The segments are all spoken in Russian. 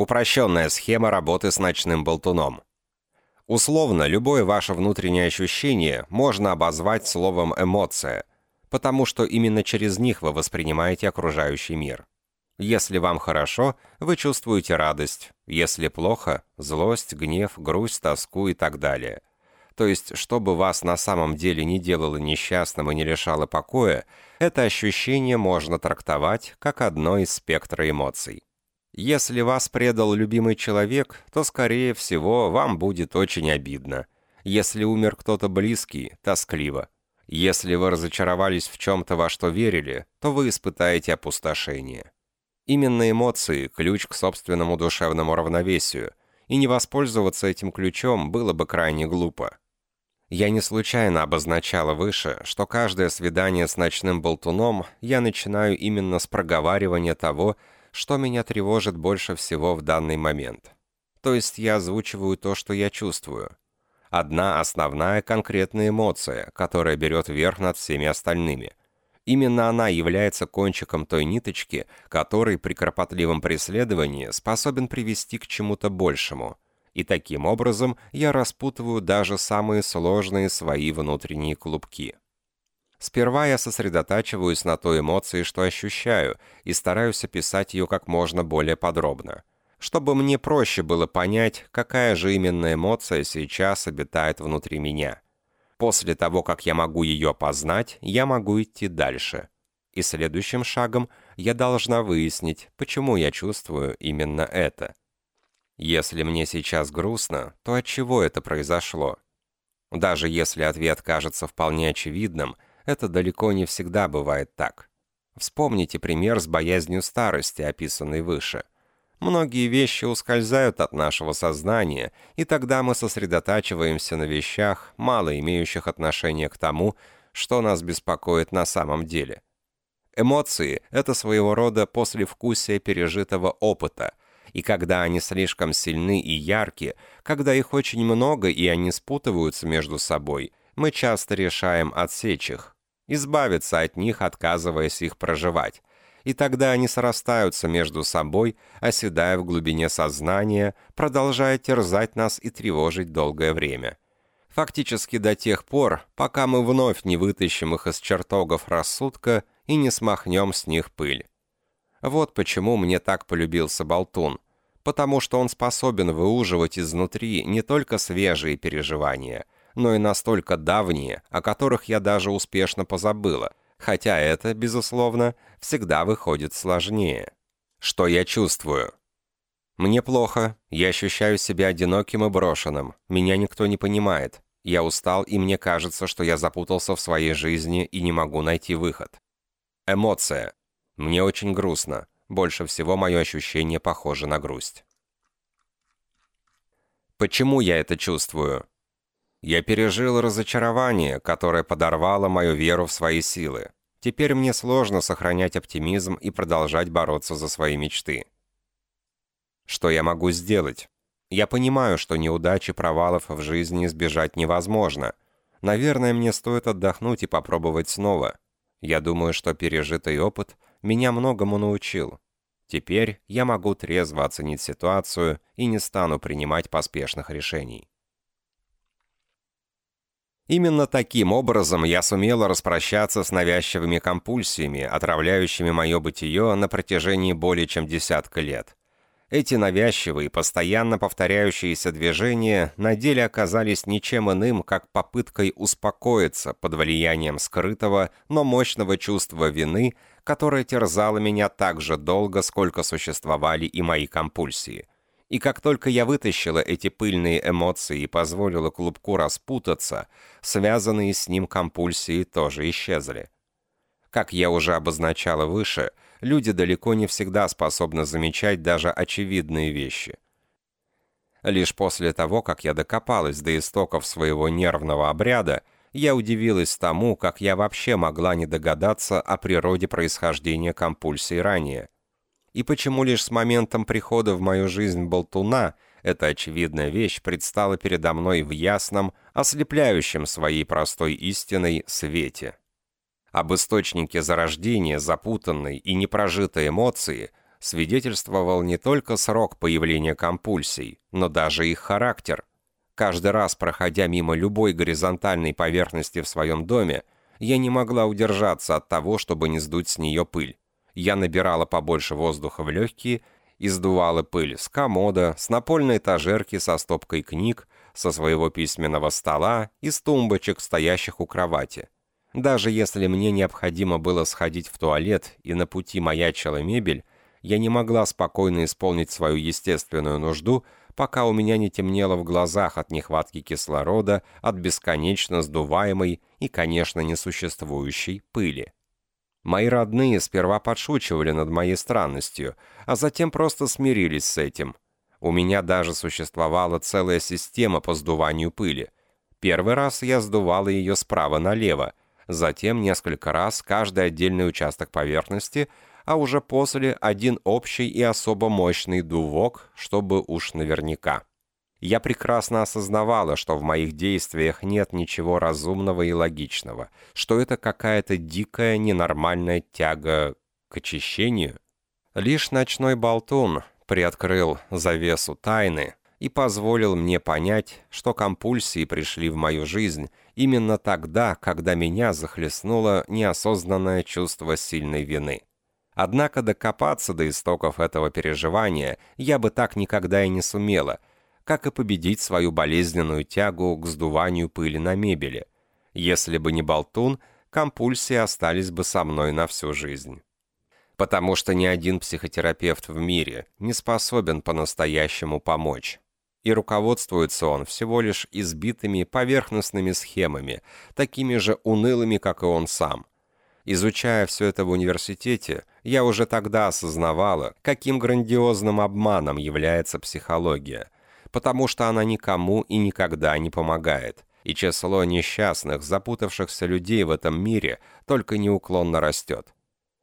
Упрощенная схема работы с ночным болтуном. Условно, любое ваше внутреннее ощущение можно обозвать словом «эмоция», потому что именно через них вы воспринимаете окружающий мир. Если вам хорошо, вы чувствуете радость, если плохо – злость, гнев, грусть, тоску и так далее. То есть, что бы вас на самом деле не делало несчастным и не лишало покоя, это ощущение можно трактовать как одно из спектра эмоций. Если вас предал любимый человек, то, скорее всего, вам будет очень обидно. Если умер кто-то близкий – тоскливо. Если вы разочаровались в чем-то, во что верили, то вы испытаете опустошение. Именно эмоции – ключ к собственному душевному равновесию, и не воспользоваться этим ключом было бы крайне глупо. Я не случайно обозначала выше, что каждое свидание с ночным болтуном я начинаю именно с проговаривания того, что меня тревожит больше всего в данный момент. То есть я озвучиваю то, что я чувствую. Одна основная конкретная эмоция, которая берет верх над всеми остальными. Именно она является кончиком той ниточки, который при кропотливом преследовании способен привести к чему-то большему. И таким образом я распутываю даже самые сложные свои внутренние клубки. Сперва я сосредотачиваюсь на той эмоции, что ощущаю, и стараюсь описать ее как можно более подробно, чтобы мне проще было понять, какая же именно эмоция сейчас обитает внутри меня – После того, как я могу ее познать, я могу идти дальше. И следующим шагом я должна выяснить, почему я чувствую именно это. Если мне сейчас грустно, то от чего это произошло? Даже если ответ кажется вполне очевидным, это далеко не всегда бывает так. Вспомните пример с боязнью старости, описанный выше. Многие вещи ускользают от нашего сознания, и тогда мы сосредотачиваемся на вещах, мало имеющих отношения к тому, что нас беспокоит на самом деле. Эмоции — это своего рода послевкусие пережитого опыта, и когда они слишком сильны и яркие, когда их очень много и они спутываются между собой, мы часто решаем отсечь их, избавиться от них, отказываясь их проживать, и тогда они срастаются между собой, оседая в глубине сознания, продолжая терзать нас и тревожить долгое время. Фактически до тех пор, пока мы вновь не вытащим их из чертогов рассудка и не смахнем с них пыль. Вот почему мне так полюбился Болтун. Потому что он способен выуживать изнутри не только свежие переживания, но и настолько давние, о которых я даже успешно позабыла, хотя это, безусловно, всегда выходит сложнее. Что я чувствую? Мне плохо, я ощущаю себя одиноким и брошенным, меня никто не понимает. Я устал, и мне кажется, что я запутался в своей жизни и не могу найти выход. Эмоция. Мне очень грустно. Больше всего мое ощущение похоже на грусть. Почему я это чувствую? Я пережил разочарование, которое подорвало мою веру в свои силы. Теперь мне сложно сохранять оптимизм и продолжать бороться за свои мечты. Что я могу сделать? Я понимаю, что неудачи провалов в жизни избежать невозможно. Наверное, мне стоит отдохнуть и попробовать снова. Я думаю, что пережитый опыт меня многому научил. Теперь я могу трезво оценить ситуацию и не стану принимать поспешных решений. Именно таким образом я сумела распрощаться с навязчивыми компульсиями, отравляющими мое бытие на протяжении более чем десятка лет. Эти навязчивые, постоянно повторяющиеся движения на деле оказались ничем иным, как попыткой успокоиться под влиянием скрытого, но мощного чувства вины, которое терзало меня так же долго, сколько существовали и мои компульсии. И как только я вытащила эти пыльные эмоции и позволила клубку распутаться, связанные с ним компульсии тоже исчезли. Как я уже обозначала выше, люди далеко не всегда способны замечать даже очевидные вещи. Лишь после того, как я докопалась до истоков своего нервного обряда, я удивилась тому, как я вообще могла не догадаться о природе происхождения компульсий ранее – и почему лишь с моментом прихода в мою жизнь болтуна эта очевидная вещь предстала передо мной в ясном, ослепляющем своей простой истиной свете. Об источнике зарождения запутанной и непрожитой эмоции свидетельствовал не только срок появления компульсий, но даже их характер. Каждый раз, проходя мимо любой горизонтальной поверхности в своем доме, я не могла удержаться от того, чтобы не сдуть с нее пыль. Я набирала побольше воздуха в легкие и сдувала пыль с комода, с напольной этажерки со стопкой книг, со своего письменного стола и с тумбочек, стоящих у кровати. Даже если мне необходимо было сходить в туалет и на пути маячила мебель, я не могла спокойно исполнить свою естественную нужду, пока у меня не темнело в глазах от нехватки кислорода, от бесконечно сдуваемой и, конечно, несуществующей пыли. Мои родные сперва подшучивали над моей странностью, а затем просто смирились с этим. У меня даже существовала целая система по сдуванию пыли. Первый раз я сдувала ее справа налево, затем несколько раз каждый отдельный участок поверхности, а уже после один общий и особо мощный дувок, чтобы уж наверняка. Я прекрасно осознавала, что в моих действиях нет ничего разумного и логичного, что это какая-то дикая, ненормальная тяга к очищению. Лишь ночной болтун приоткрыл завесу тайны и позволил мне понять, что компульсии пришли в мою жизнь именно тогда, когда меня захлестнуло неосознанное чувство сильной вины. Однако докопаться до истоков этого переживания я бы так никогда и не сумела – как и победить свою болезненную тягу к сдуванию пыли на мебели. Если бы не болтун, компульсии остались бы со мной на всю жизнь. Потому что ни один психотерапевт в мире не способен по-настоящему помочь. И руководствуется он всего лишь избитыми поверхностными схемами, такими же унылыми, как и он сам. Изучая все это в университете, я уже тогда осознавала, каким грандиозным обманом является психология – потому что она никому и никогда не помогает, и число несчастных, запутавшихся людей в этом мире только неуклонно растет.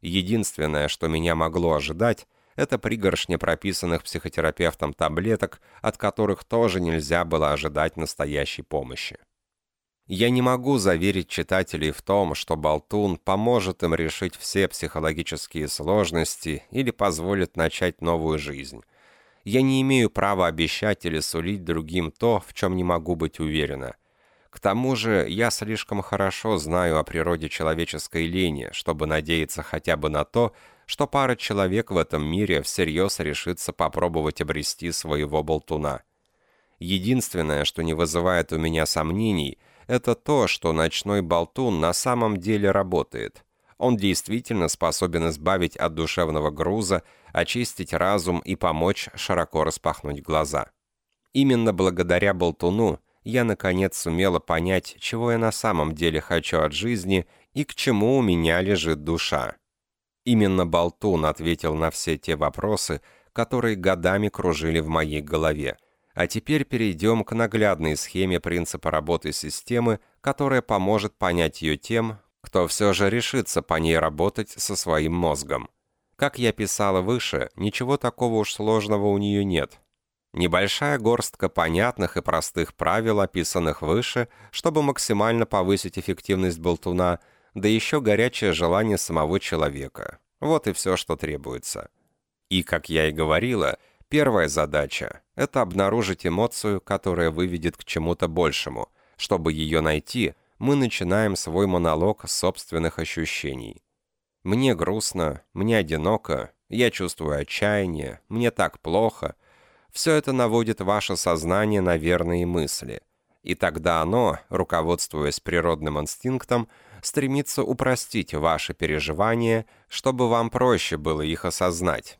Единственное, что меня могло ожидать, это пригоршня прописанных психотерапевтом таблеток, от которых тоже нельзя было ожидать настоящей помощи. Я не могу заверить читателей в том, что Болтун поможет им решить все психологические сложности или позволит начать новую жизнь я не имею права обещать или сулить другим то, в чем не могу быть уверена. К тому же я слишком хорошо знаю о природе человеческой лени, чтобы надеяться хотя бы на то, что пара человек в этом мире всерьез решится попробовать обрести своего болтуна. Единственное, что не вызывает у меня сомнений, это то, что ночной болтун на самом деле работает – он действительно способен избавить от душевного груза, очистить разум и помочь широко распахнуть глаза. Именно благодаря болтуну я наконец сумела понять, чего я на самом деле хочу от жизни и к чему у меня лежит душа. Именно болтун ответил на все те вопросы, которые годами кружили в моей голове. А теперь перейдем к наглядной схеме принципа работы системы, которая поможет понять ее тем, кто все же решится по ней работать со своим мозгом. Как я писала выше, ничего такого уж сложного у нее нет. Небольшая горстка понятных и простых правил, описанных выше, чтобы максимально повысить эффективность болтуна, да еще горячее желание самого человека. Вот и все, что требуется. И, как я и говорила, первая задача – это обнаружить эмоцию, которая выведет к чему-то большему. Чтобы ее найти – мы начинаем свой монолог собственных ощущений. Мне грустно, мне одиноко, я чувствую отчаяние, мне так плохо. Все это наводит ваше сознание на верные мысли. И тогда оно, руководствуясь природным инстинктом, стремится упростить ваши переживания, чтобы вам проще было их осознать.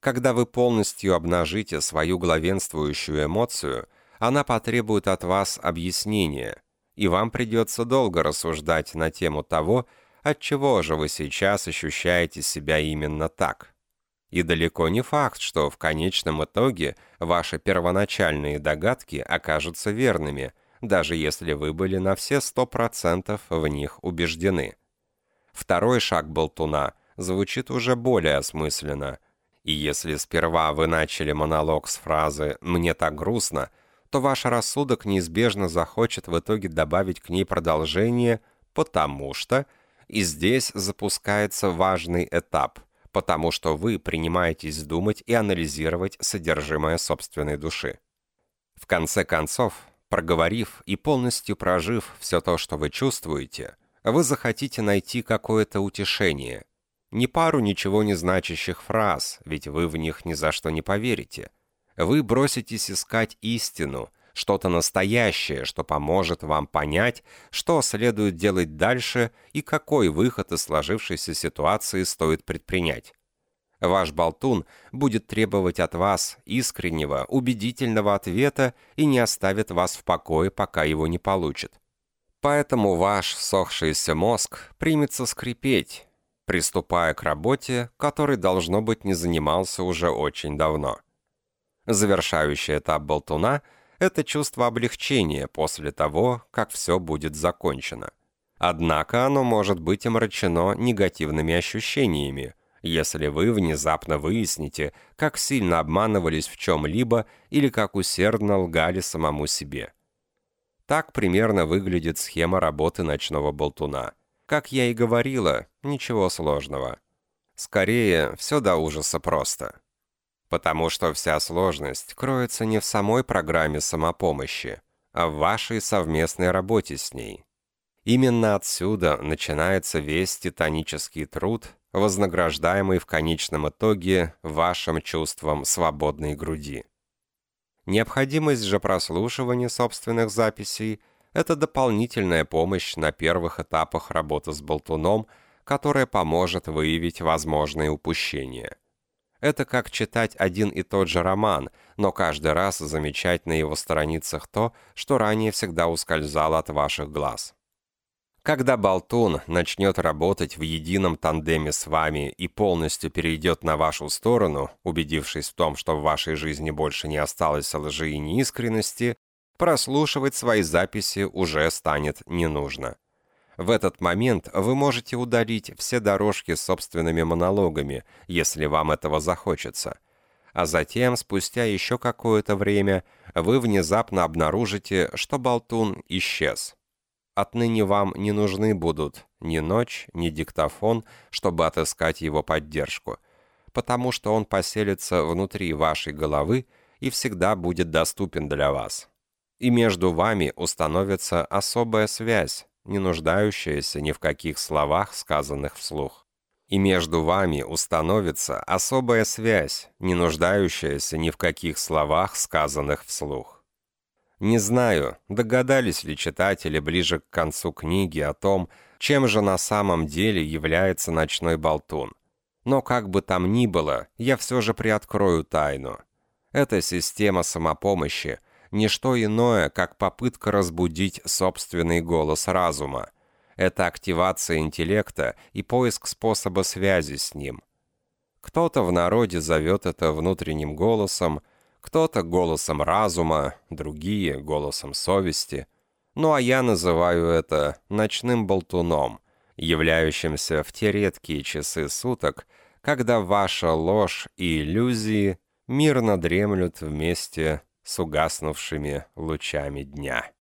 Когда вы полностью обнажите свою главенствующую эмоцию, она потребует от вас объяснения – и вам придется долго рассуждать на тему того, отчего же вы сейчас ощущаете себя именно так. И далеко не факт, что в конечном итоге ваши первоначальные догадки окажутся верными, даже если вы были на все 100% в них убеждены. Второй шаг болтуна звучит уже более осмысленно. И если сперва вы начали монолог с фразы «мне так грустно», то ваш рассудок неизбежно захочет в итоге добавить к ней продолжение «потому что...» И здесь запускается важный этап, потому что вы принимаетесь думать и анализировать содержимое собственной души. В конце концов, проговорив и полностью прожив все то, что вы чувствуете, вы захотите найти какое-то утешение. Не пару ничего не значащих фраз, ведь вы в них ни за что не поверите. Вы броситесь искать истину, что-то настоящее, что поможет вам понять, что следует делать дальше и какой выход из сложившейся ситуации стоит предпринять. Ваш болтун будет требовать от вас искреннего, убедительного ответа и не оставит вас в покое, пока его не получит. Поэтому ваш сохшийся мозг примется скрипеть, приступая к работе, которой, должно быть, не занимался уже очень давно. Завершающий этап болтуна – это чувство облегчения после того, как все будет закончено. Однако оно может быть омрачено негативными ощущениями – если вы внезапно выясните, как сильно обманывались в чем-либо или как усердно лгали самому себе. Так примерно выглядит схема работы ночного болтуна. Как я и говорила, ничего сложного. Скорее, все до ужаса просто. Потому что вся сложность кроется не в самой программе самопомощи, а в вашей совместной работе с ней. Именно отсюда начинается весь титанический труд вознаграждаемый в конечном итоге вашим чувством свободной груди. Необходимость же прослушивания собственных записей – это дополнительная помощь на первых этапах работы с болтуном, которая поможет выявить возможные упущения. Это как читать один и тот же роман, но каждый раз замечать на его страницах то, что ранее всегда ускользало от ваших глаз. Когда Болтун начнет работать в едином тандеме с вами и полностью перейдет на вашу сторону, убедившись в том, что в вашей жизни больше не осталось лжи и неискренности, прослушивать свои записи уже станет не нужно. В этот момент вы можете удалить все дорожки собственными монологами, если вам этого захочется. А затем, спустя еще какое-то время, вы внезапно обнаружите, что Болтун исчез. Отныне вам не нужны будут ни ночь, ни диктофон, чтобы отыскать его поддержку, потому что он поселится внутри вашей головы и всегда будет доступен для вас. И между вами установится особая связь, не нуждающаяся ни в каких словах, сказанных вслух. И между вами установится особая связь, не нуждающаяся ни в каких словах, сказанных вслух. Не знаю, догадались ли читатели ближе к концу книги о том, чем же на самом деле является ночной болтун. Но как бы там ни было, я все же приоткрою тайну. Эта система самопомощи – не что иное, как попытка разбудить собственный голос разума. Это активация интеллекта и поиск способа связи с ним. Кто-то в народе зовет это внутренним голосом – кто-то голосом разума, другие голосом совести. Ну а я называю это ночным болтуном, являющимся в те редкие часы суток, когда ваша ложь и иллюзии мирно дремлют вместе с угаснувшими лучами дня.